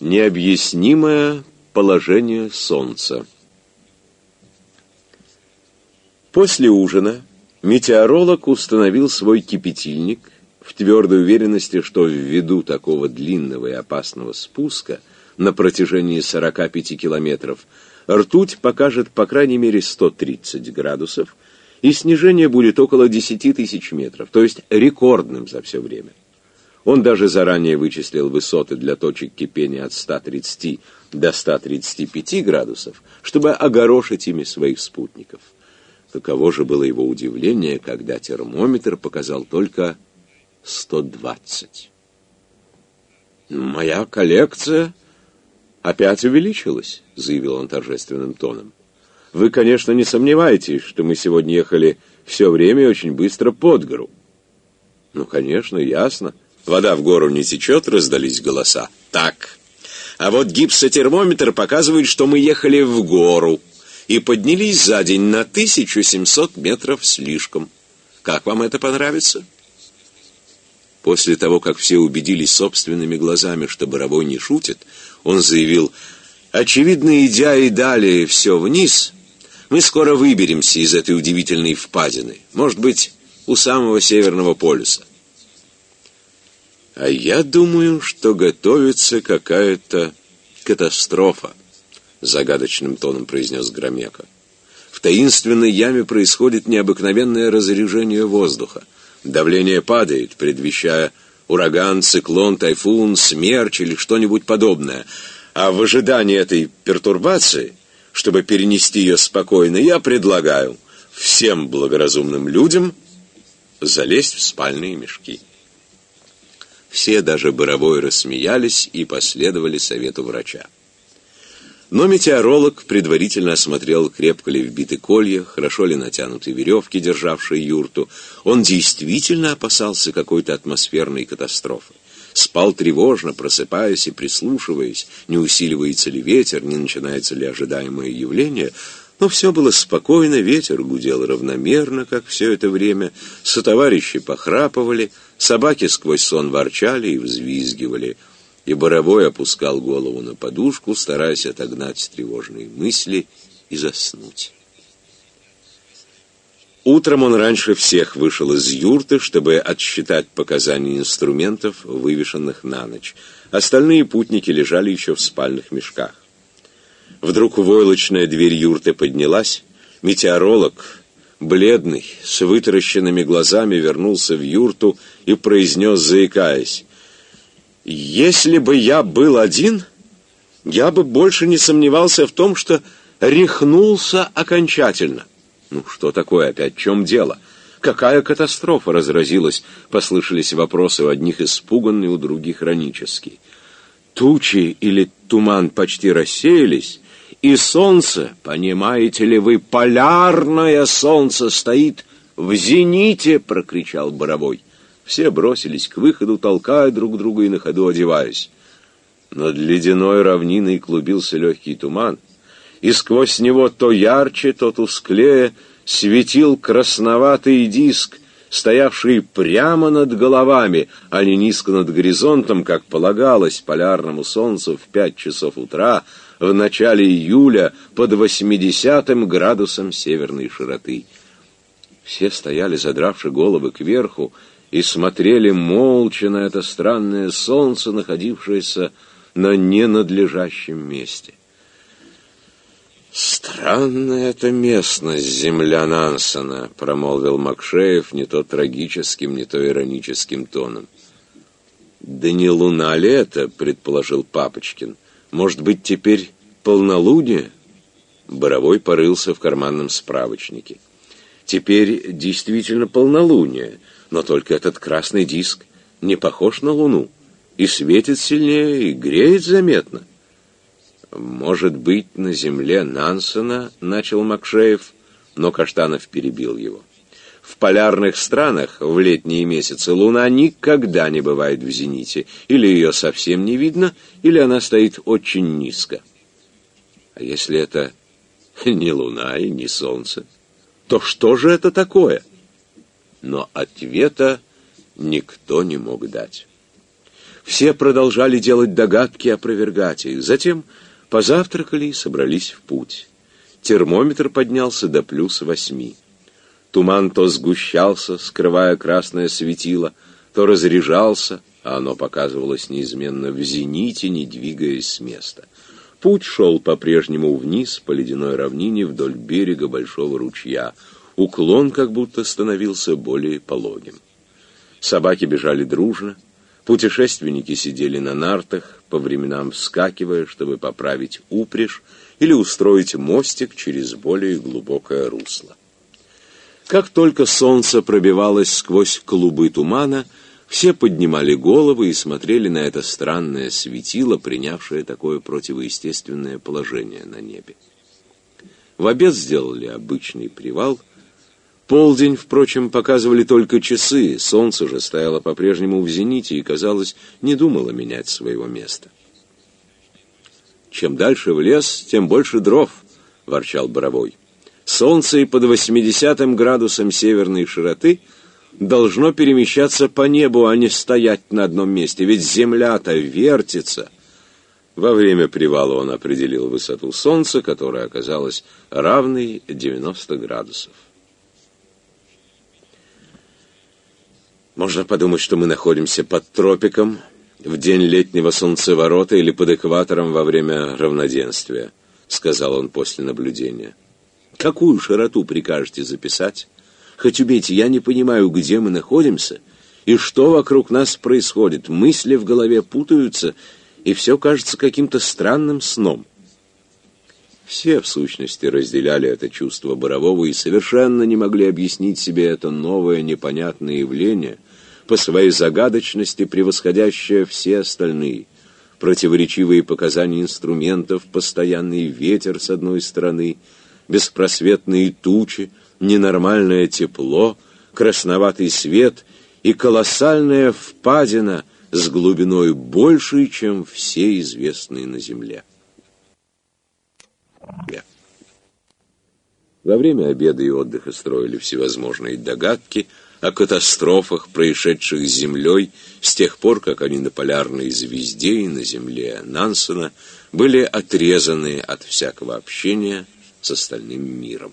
Необъяснимое положение Солнца. После ужина метеоролог установил свой кипятильник в твердой уверенности, что ввиду такого длинного и опасного спуска на протяжении 45 километров ртуть покажет по крайней мере 130 градусов, и снижение будет около 10 тысяч метров, то есть рекордным за все время. Он даже заранее вычислил высоты для точек кипения от 130 до 135 градусов, чтобы огорошить ими своих спутников. Каково же было его удивление, когда термометр показал только 120. «Моя коллекция опять увеличилась», — заявил он торжественным тоном. «Вы, конечно, не сомневаетесь, что мы сегодня ехали все время очень быстро под гору». «Ну, конечно, ясно. Вода в гору не течет», — раздались голоса. «Так. А вот гипсотермометр показывает, что мы ехали в гору и поднялись за день на 1700 метров слишком. Как вам это понравится?» После того, как все убедились собственными глазами, что Боровой не шутит, он заявил, «Очевидно, идя и далее все вниз, мы скоро выберемся из этой удивительной впадины, может быть, у самого Северного полюса». «А я думаю, что готовится какая-то катастрофа», — загадочным тоном произнес Громека. «В таинственной яме происходит необыкновенное разрежение воздуха. Давление падает, предвещая ураган, циклон, тайфун, смерч или что-нибудь подобное. А в ожидании этой пертурбации, чтобы перенести ее спокойно, я предлагаю всем благоразумным людям залезть в спальные мешки. Все, даже Боровой, рассмеялись и последовали совету врача. Но метеоролог предварительно осмотрел, крепко ли вбиты колья, хорошо ли натянуты веревки, державшие юрту. Он действительно опасался какой-то атмосферной катастрофы. Спал тревожно, просыпаясь и прислушиваясь, не усиливается ли ветер, не начинается ли ожидаемое явление. Но все было спокойно, ветер гудел равномерно, как все это время, сотоварищи похрапывали, собаки сквозь сон ворчали и взвизгивали — и Боровой опускал голову на подушку, стараясь отогнать тревожные мысли и заснуть. Утром он раньше всех вышел из юрты, чтобы отсчитать показания инструментов, вывешенных на ночь. Остальные путники лежали еще в спальных мешках. Вдруг войлочная дверь юрты поднялась. Метеоролог, бледный, с вытаращенными глазами, вернулся в юрту и произнес, заикаясь, если бы я был один, я бы больше не сомневался в том, что рехнулся окончательно. Ну, что такое опять? В чем дело? Какая катастрофа разразилась? Послышались вопросы у одних испуганные, у других хронические. Тучи или туман почти рассеялись, и солнце, понимаете ли вы, полярное солнце стоит в зените, прокричал Боровой. Все бросились к выходу, толкая друг друга и на ходу одеваясь. Над ледяной равниной клубился легкий туман, и сквозь него то ярче, то тусклее светил красноватый диск, стоявший прямо над головами, а не низко над горизонтом, как полагалось полярному солнцу в пять часов утра в начале июля под восьмидесятым градусом северной широты. Все стояли, задравши головы кверху, и смотрели молча на это странное солнце, находившееся на ненадлежащем месте. «Странная эта местность, земля Нансена», — промолвил Макшеев не то трагическим, не то ироническим тоном. «Да не луна ли это?» — предположил Папочкин. «Может быть, теперь полнолуние?» Боровой порылся в карманном справочнике. «Теперь действительно полнолуние, но только этот красный диск не похож на Луну и светит сильнее, и греет заметно. «Может быть, на земле Нансена?» — начал Макшеев, но Каштанов перебил его. В полярных странах в летние месяцы Луна никогда не бывает в зените. Или ее совсем не видно, или она стоит очень низко. А если это не Луна и не Солнце, то что же это такое? но ответа никто не мог дать. Все продолжали делать догадки и опровергать их. Затем позавтракали и собрались в путь. Термометр поднялся до плюс восьми. Туман то сгущался, скрывая красное светило, то разряжался, а оно показывалось неизменно в зените, не двигаясь с места. Путь шел по-прежнему вниз по ледяной равнине вдоль берега большого ручья. Уклон как будто становился более пологим. Собаки бежали дружно, путешественники сидели на нартах, по временам вскакивая, чтобы поправить упряжь или устроить мостик через более глубокое русло. Как только солнце пробивалось сквозь клубы тумана, все поднимали головы и смотрели на это странное светило, принявшее такое противоестественное положение на небе. В обед сделали обычный привал — Полдень, впрочем, показывали только часы, солнце же стояло по-прежнему в зените и, казалось, не думало менять своего места. «Чем дальше в лес, тем больше дров», — ворчал Боровой. «Солнце и под 80 градусом северной широты должно перемещаться по небу, а не стоять на одном месте, ведь земля-то вертится». Во время привала он определил высоту солнца, которая оказалась равной 90 градусов. Можно подумать, что мы находимся под тропиком в день летнего солнцеворота или под экватором во время равноденствия, сказал он после наблюдения. Какую широту прикажете записать? Хоть убейте, я не понимаю, где мы находимся и что вокруг нас происходит. Мысли в голове путаются, и все кажется каким-то странным сном. Все, в сущности, разделяли это чувство Борового и совершенно не могли объяснить себе это новое непонятное явление — по своей загадочности превосходящая все остальные. Противоречивые показания инструментов, постоянный ветер с одной стороны, беспросветные тучи, ненормальное тепло, красноватый свет и колоссальная впадина с глубиной большей, чем все известные на Земле. Во время обеда и отдыха строили всевозможные догадки – о катастрофах, происшедших с Землей с тех пор, как они на полярной звезде и на Земле Нансена были отрезаны от всякого общения с остальным миром.